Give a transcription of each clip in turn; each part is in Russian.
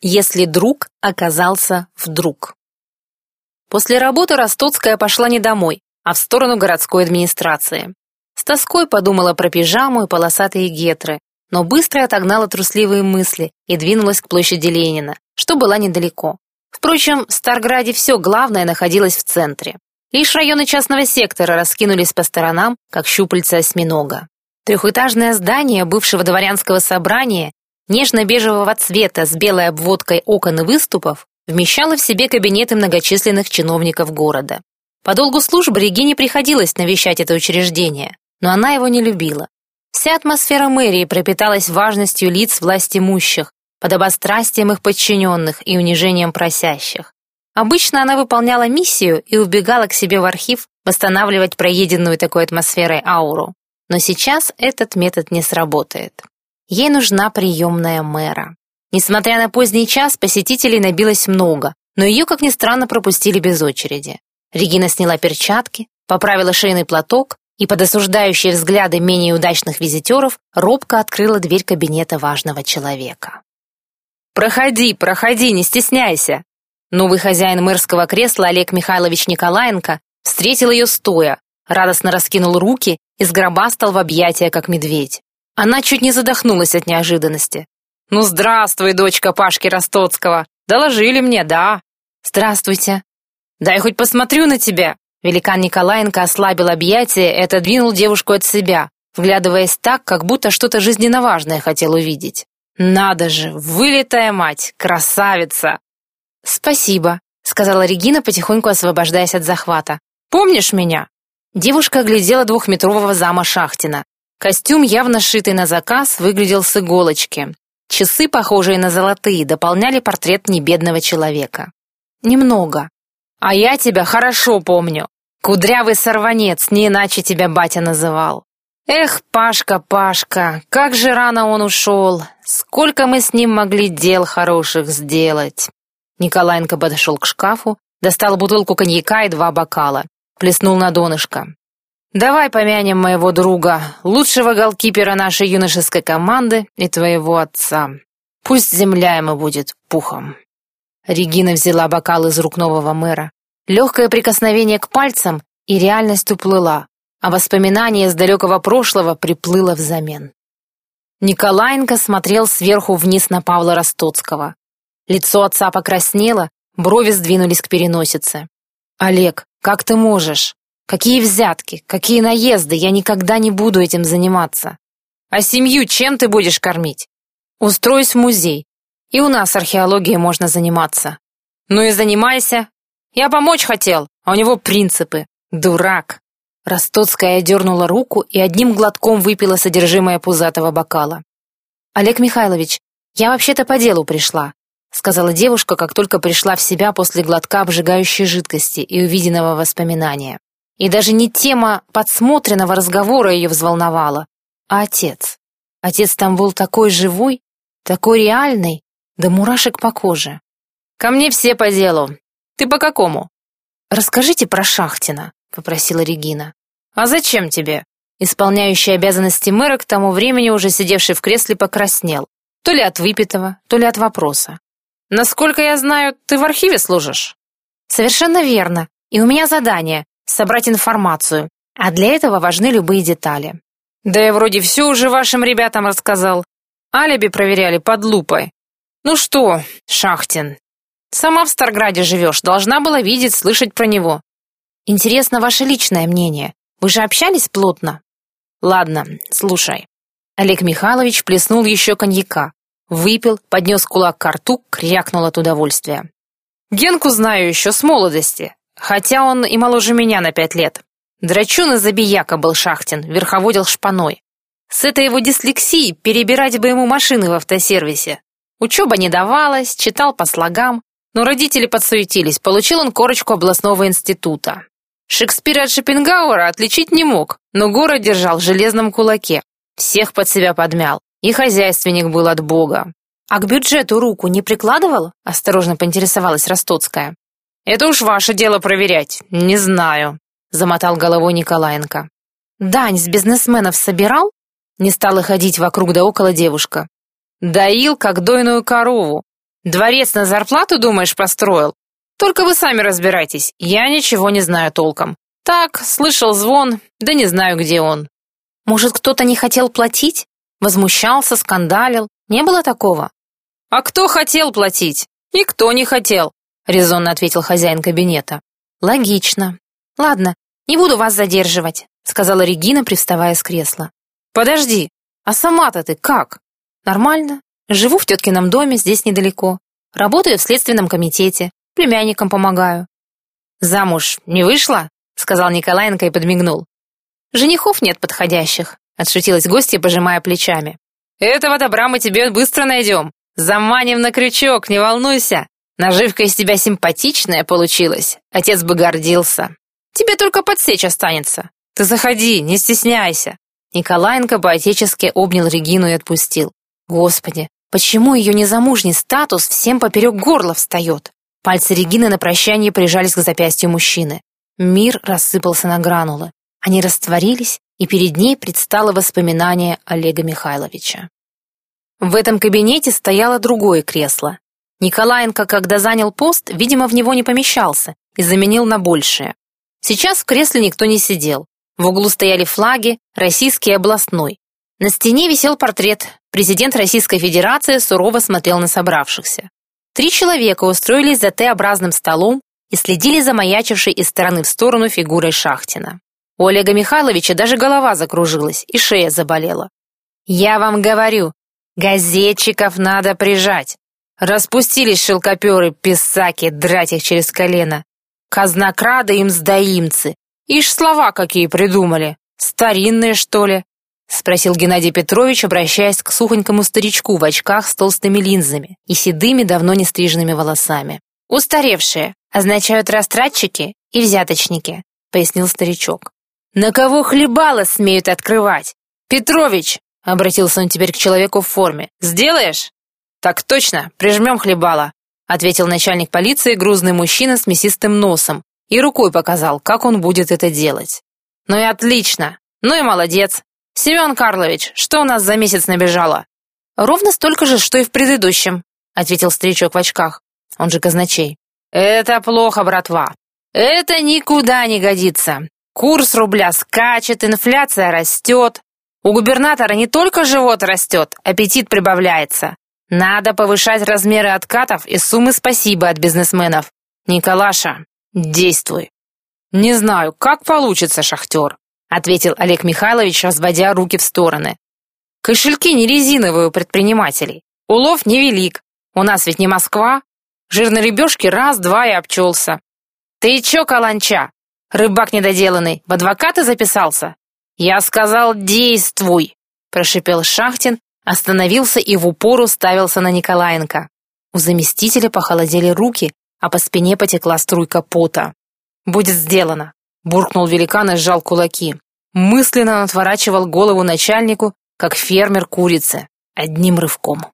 если друг оказался вдруг. После работы Ростоцкая пошла не домой, а в сторону городской администрации. С тоской подумала про пижаму и полосатые гетры, но быстро отогнала трусливые мысли и двинулась к площади Ленина, что была недалеко. Впрочем, в Старграде все главное находилось в центре. Лишь районы частного сектора раскинулись по сторонам, как щупальца осьминога. Трехэтажное здание бывшего дворянского собрания нежно-бежевого цвета с белой обводкой окон и выступов вмещало в себе кабинеты многочисленных чиновников города. По долгу службы Регине приходилось навещать это учреждение, но она его не любила. Вся атмосфера мэрии пропиталась важностью лиц власть имущих, подобострастием их подчиненных и унижением просящих. Обычно она выполняла миссию и убегала к себе в архив восстанавливать проеденную такой атмосферой ауру. Но сейчас этот метод не сработает. Ей нужна приемная мэра. Несмотря на поздний час, посетителей набилось много, но ее, как ни странно, пропустили без очереди. Регина сняла перчатки, поправила шейный платок и под осуждающие взгляды менее удачных визитеров робко открыла дверь кабинета важного человека. «Проходи, проходи, не стесняйся!» Новый хозяин мэрского кресла Олег Михайлович Николаенко встретил ее стоя, радостно раскинул руки и сгробастал в объятия, как медведь. Она чуть не задохнулась от неожиданности. «Ну, здравствуй, дочка Пашки Ростоцкого! Доложили мне, да?» «Здравствуйте!» «Дай хоть посмотрю на тебя!» Великан Николаенко ослабил объятия и отодвинул девушку от себя, вглядываясь так, как будто что-то жизненно важное хотел увидеть. «Надо же, вылитая мать, красавица!» «Спасибо», — сказала Регина, потихоньку освобождаясь от захвата. «Помнишь меня?» Девушка оглядела двухметрового зама Шахтина. Костюм, явно сшитый на заказ, выглядел с иголочки. Часы, похожие на золотые, дополняли портрет небедного человека. Немного. А я тебя хорошо помню. Кудрявый сорванец, не иначе тебя батя называл. Эх, Пашка, Пашка, как же рано он ушел. Сколько мы с ним могли дел хороших сделать. Николаенко подошел к шкафу, достал бутылку коньяка и два бокала. Плеснул на донышко. Давай помянем моего друга, лучшего голкипера нашей юношеской команды и твоего отца. Пусть земля ему будет пухом. Регина взяла бокал из рук нового мэра. Легкое прикосновение к пальцам, и реальность уплыла, а воспоминание с далекого прошлого приплыло взамен. Николаенко смотрел сверху вниз на Павла Ростоцкого. Лицо отца покраснело, брови сдвинулись к переносице. «Олег, как ты можешь? Какие взятки, какие наезды, я никогда не буду этим заниматься. А семью чем ты будешь кормить? Устроюсь в музей. И у нас археологией можно заниматься. Ну и занимайся. Я помочь хотел, а у него принципы. Дурак. Ростоцкая дернула руку и одним глотком выпила содержимое пузатого бокала. «Олег Михайлович, я вообще-то по делу пришла», сказала девушка, как только пришла в себя после глотка обжигающей жидкости и увиденного воспоминания. И даже не тема подсмотренного разговора ее взволновала, а отец. Отец там был такой живой, такой реальный, да мурашек по коже. «Ко мне все по делу. Ты по какому?» «Расскажите про Шахтина», — попросила Регина. «А зачем тебе?» Исполняющий обязанности мэра к тому времени уже сидевший в кресле покраснел. То ли от выпитого, то ли от вопроса. «Насколько я знаю, ты в архиве служишь?» «Совершенно верно. И у меня задание собрать информацию, а для этого важны любые детали. Да я вроде все уже вашим ребятам рассказал. Алиби проверяли под лупой. Ну что, Шахтин, сама в Старграде живешь, должна была видеть, слышать про него. Интересно ваше личное мнение. Вы же общались плотно? Ладно, слушай. Олег Михайлович плеснул еще коньяка. Выпил, поднес кулак к рту, крякнул от удовольствия. Генку знаю еще с молодости. Хотя он и моложе меня на пять лет. Драчун и забияка был Шахтин, верховодил шпаной. С этой его дислексией перебирать бы ему машины в автосервисе. Учеба не давалась, читал по слогам, но родители подсуетились, получил он корочку областного института. Шекспира от Шопенгауэра отличить не мог, но город держал в железном кулаке. Всех под себя подмял, и хозяйственник был от бога. «А к бюджету руку не прикладывал?» – осторожно поинтересовалась Ростоцкая. «Это уж ваше дело проверять. Не знаю», — замотал головой Николаенко. «Дань с бизнесменов собирал?» Не стала ходить вокруг да около девушка. «Доил, как дойную корову. Дворец на зарплату, думаешь, построил? Только вы сами разбирайтесь, я ничего не знаю толком. Так, слышал звон, да не знаю, где он. Может, кто-то не хотел платить? Возмущался, скандалил? Не было такого? А кто хотел платить? Никто не хотел, резонно ответил хозяин кабинета. Логично. Ладно, не буду вас задерживать, сказала Регина, привставая с кресла. Подожди, а сама-то ты как? Нормально. Живу в теткином доме, здесь недалеко. Работаю в следственном комитете, племянникам помогаю. Замуж не вышла? сказал Николаенко и подмигнул. Женихов нет подходящих, отшутилась гостья, пожимая плечами. Этого добра мы тебе быстро найдем. Заманим на крючок, не волнуйся. Наживка из тебя симпатичная получилась. Отец бы гордился. Тебе только подсечь останется. Ты заходи, не стесняйся. Николаенко поотечески обнял Регину и отпустил. Господи, почему ее незамужний статус всем поперек горла встает? Пальцы Регины на прощание прижались к запястью мужчины. Мир рассыпался на гранулы. Они растворились, и перед ней предстало воспоминание Олега Михайловича. В этом кабинете стояло другое кресло. Николаенко, когда занял пост, видимо, в него не помещался и заменил на большее. Сейчас в кресле никто не сидел. В углу стояли флаги, российский и областной. На стене висел портрет. Президент Российской Федерации сурово смотрел на собравшихся. Три человека устроились за Т-образным столом и следили за маячившей из стороны в сторону фигурой Шахтина. У Олега Михайловича даже голова закружилась и шея заболела. «Я вам говорю, газетчиков надо прижать. Распустились шелкоперы, писаки, драть их через колено. Казнокрады им сдаимцы. Ишь слова какие придумали. Старинные, что ли?» — спросил Геннадий Петрович, обращаясь к сухонькому старичку в очках с толстыми линзами и седыми, давно не стриженными волосами. «Устаревшие означают растратчики и взяточники», — пояснил старичок. «На кого хлебало смеют открывать? Петрович!» — обратился он теперь к человеку в форме. «Сделаешь?» «Так точно, прижмем хлебало», — ответил начальник полиции грузный мужчина с мясистым носом и рукой показал, как он будет это делать. «Ну и отлично! Ну и молодец! Семен Карлович, что у нас за месяц набежало?» «Ровно столько же, что и в предыдущем», — ответил старичок в очках он же казначей. «Это плохо, братва. Это никуда не годится. Курс рубля скачет, инфляция растет. У губернатора не только живот растет, аппетит прибавляется. Надо повышать размеры откатов и суммы спасибо от бизнесменов. Николаша, действуй». «Не знаю, как получится, шахтер», ответил Олег Михайлович, разводя руки в стороны. «Кошельки не резиновые у предпринимателей. Улов невелик. У нас ведь не Москва, Жирной рыбешки раз-два и обчелся. «Ты чё, каланча? Рыбак недоделанный, в адвокаты записался?» «Я сказал, действуй!» Прошипел Шахтин, остановился и в упор уставился на Николаенко. У заместителя похолодели руки, а по спине потекла струйка пота. «Будет сделано!» Буркнул великан и сжал кулаки. Мысленно отворачивал голову начальнику, как фермер курицы, одним рывком.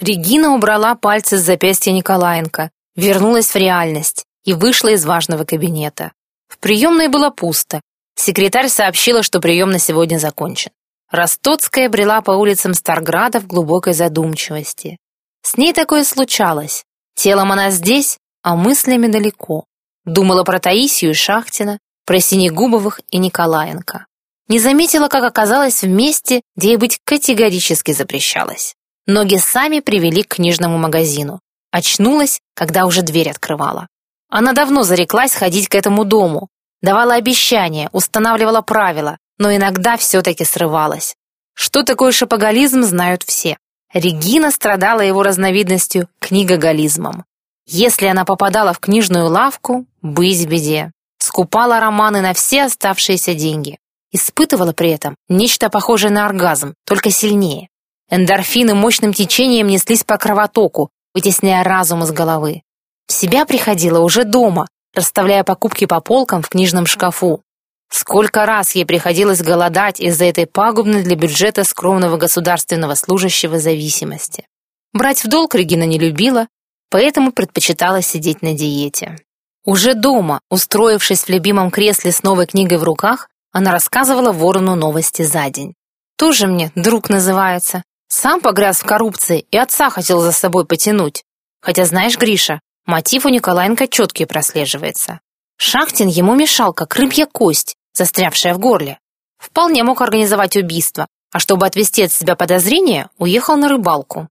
Регина убрала пальцы с запястья Николаенко, вернулась в реальность и вышла из важного кабинета. В приемной было пусто. Секретарь сообщила, что прием на сегодня закончен. Ростоцкая брела по улицам Старграда в глубокой задумчивости. С ней такое случалось. Телом она здесь, а мыслями далеко. Думала про Таисию и Шахтина, про Синегубовых и Николаенко. Не заметила, как оказалась в месте, где ей быть категорически запрещалось. Ноги сами привели к книжному магазину. Очнулась, когда уже дверь открывала. Она давно зареклась ходить к этому дому. Давала обещания, устанавливала правила, но иногда все-таки срывалась. Что такое шапоголизм, знают все. Регина страдала его разновидностью книгоголизмом. Если она попадала в книжную лавку, быть беде. Скупала романы на все оставшиеся деньги. Испытывала при этом нечто похожее на оргазм, только сильнее. Эндорфины мощным течением неслись по кровотоку, вытесняя разум из головы. В себя приходила уже дома, расставляя покупки по полкам в книжном шкафу. Сколько раз ей приходилось голодать из-за этой пагубной для бюджета скромного государственного служащего зависимости. Брать в долг Регина не любила, поэтому предпочитала сидеть на диете. Уже дома, устроившись в любимом кресле с новой книгой в руках, она рассказывала ворону новости за день. «Тоже мне друг называется. Сам погряз в коррупции и отца хотел за собой потянуть. Хотя, знаешь, Гриша, мотив у Николаенко четкий прослеживается. Шахтин ему мешал, как рыбья кость, застрявшая в горле. Вполне мог организовать убийство, а чтобы отвести от себя подозрения, уехал на рыбалку.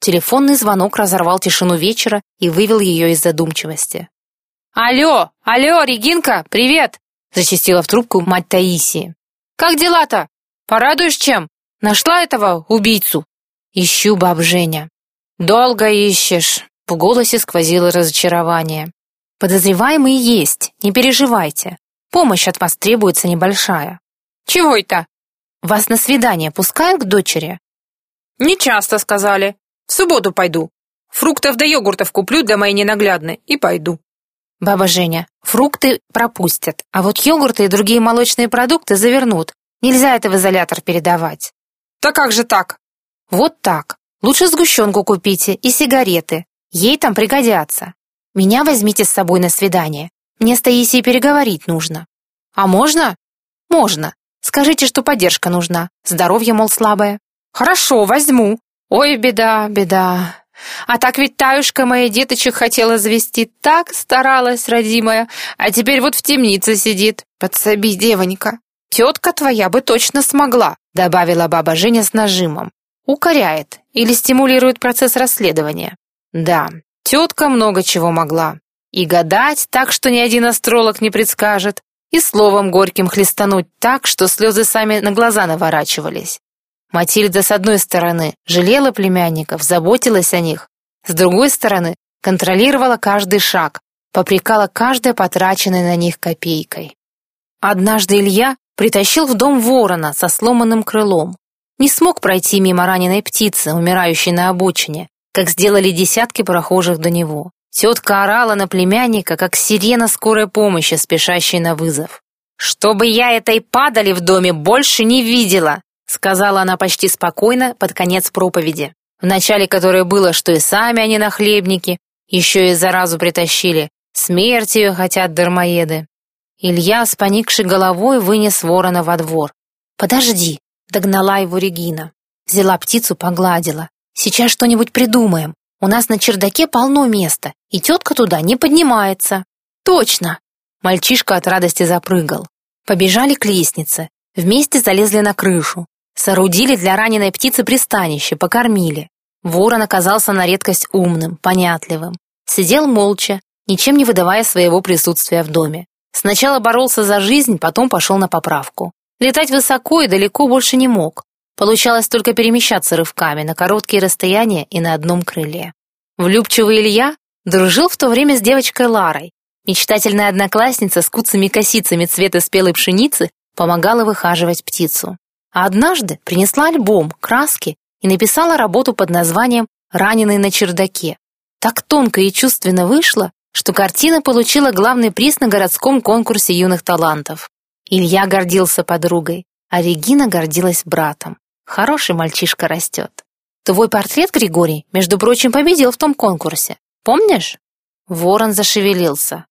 Телефонный звонок разорвал тишину вечера и вывел ее из задумчивости. «Алло! Алло, Регинка, привет!» зачастила в трубку мать Таисии. «Как дела-то? Порадуешь чем? Нашла этого убийцу?» «Ищу, баб Женя». «Долго ищешь», — в голосе сквозило разочарование. «Подозреваемый есть, не переживайте. Помощь от вас требуется небольшая». «Чего это?» «Вас на свидание пускают к дочери?» «Не часто сказали. В субботу пойду. Фруктов да йогуртов куплю для моей ненаглядной и пойду». «Баба Женя, фрукты пропустят, а вот йогурты и другие молочные продукты завернут. Нельзя это в изолятор передавать». «Да как же так?» «Вот так. Лучше сгущенку купите и сигареты. Ей там пригодятся. Меня возьмите с собой на свидание. Мне с Таисией переговорить нужно». «А можно?» «Можно. Скажите, что поддержка нужна. Здоровье, мол, слабое». «Хорошо, возьму. Ой, беда, беда. А так ведь Таюшка моя деточек хотела завести, так старалась, родимая, а теперь вот в темнице сидит. Подсоби, девонька. Тетка твоя бы точно смогла», добавила баба Женя с нажимом. Укоряет или стимулирует процесс расследования. Да, тетка много чего могла. И гадать так, что ни один астролог не предскажет, и словом горьким хлестануть так, что слезы сами на глаза наворачивались. Матильда, с одной стороны, жалела племянников, заботилась о них, с другой стороны, контролировала каждый шаг, попрекала каждой потраченной на них копейкой. Однажды Илья притащил в дом ворона со сломанным крылом не смог пройти мимо раненой птицы, умирающей на обочине, как сделали десятки прохожих до него. Тетка орала на племянника, как сирена скорой помощи, спешащей на вызов. «Чтобы я этой падали в доме больше не видела!» сказала она почти спокойно под конец проповеди, в начале которой было, что и сами они нахлебники, еще и заразу притащили, смерть ее хотят дармоеды. Илья с поникшей головой вынес ворона во двор. «Подожди», Догнала его Регина. Взяла птицу, погладила. «Сейчас что-нибудь придумаем. У нас на чердаке полно места, и тетка туда не поднимается». «Точно!» Мальчишка от радости запрыгал. Побежали к лестнице. Вместе залезли на крышу. Соорудили для раненой птицы пристанище, покормили. Ворон оказался на редкость умным, понятливым. Сидел молча, ничем не выдавая своего присутствия в доме. Сначала боролся за жизнь, потом пошел на поправку. Летать высоко и далеко больше не мог. Получалось только перемещаться рывками на короткие расстояния и на одном крыле. Влюбчивый Илья дружил в то время с девочкой Ларой. Мечтательная одноклассница с куцами косицами цвета спелой пшеницы помогала выхаживать птицу. А однажды принесла альбом, краски и написала работу под названием «Раненый на чердаке». Так тонко и чувственно вышло, что картина получила главный приз на городском конкурсе юных талантов. Илья гордился подругой, а Регина гордилась братом. Хороший мальчишка растет. Твой портрет, Григорий, между прочим, победил в том конкурсе. Помнишь? Ворон зашевелился.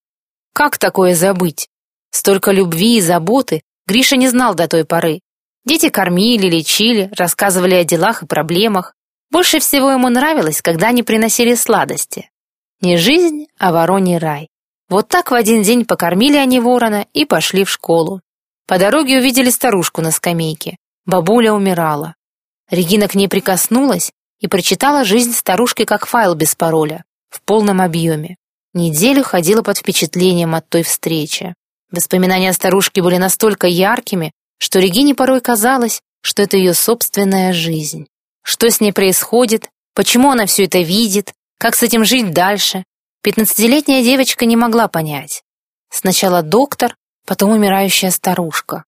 Как такое забыть? Столько любви и заботы Гриша не знал до той поры. Дети кормили, лечили, рассказывали о делах и проблемах. Больше всего ему нравилось, когда они приносили сладости. Не жизнь, а вороний рай. Вот так в один день покормили они ворона и пошли в школу. По дороге увидели старушку на скамейке. Бабуля умирала. Регина к ней прикоснулась и прочитала жизнь старушки как файл без пароля, в полном объеме. Неделю ходила под впечатлением от той встречи. Воспоминания о старушке были настолько яркими, что Регине порой казалось, что это ее собственная жизнь. Что с ней происходит, почему она все это видит, как с этим жить дальше, Пятнадцатилетняя девочка не могла понять. Сначала доктор, потом умирающая старушка.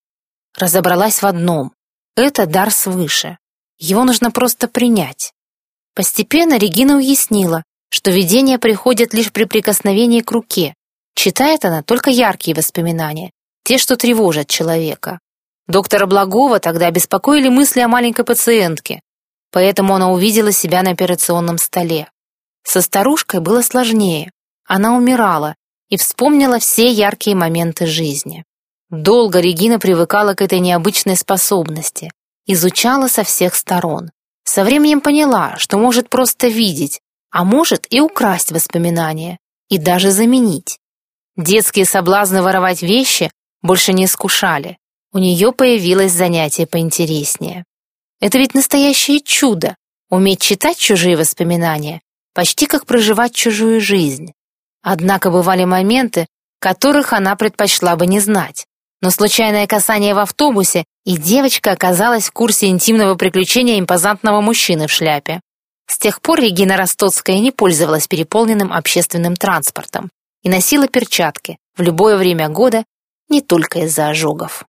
Разобралась в одном. Это дар свыше. Его нужно просто принять. Постепенно Регина уяснила, что видения приходят лишь при прикосновении к руке. Читает она только яркие воспоминания, те, что тревожат человека. Доктора Благова тогда беспокоили мысли о маленькой пациентке, поэтому она увидела себя на операционном столе. Со старушкой было сложнее. Она умирала и вспомнила все яркие моменты жизни. Долго Регина привыкала к этой необычной способности, изучала со всех сторон. Со временем поняла, что может просто видеть, а может и украсть воспоминания, и даже заменить. Детские соблазны воровать вещи больше не искушали. У нее появилось занятие поинтереснее. Это ведь настоящее чудо — уметь читать чужие воспоминания, почти как проживать чужую жизнь. Однако бывали моменты, которых она предпочла бы не знать. Но случайное касание в автобусе, и девочка оказалась в курсе интимного приключения импозантного мужчины в шляпе. С тех пор Регина Ростоцкая не пользовалась переполненным общественным транспортом и носила перчатки в любое время года не только из-за ожогов.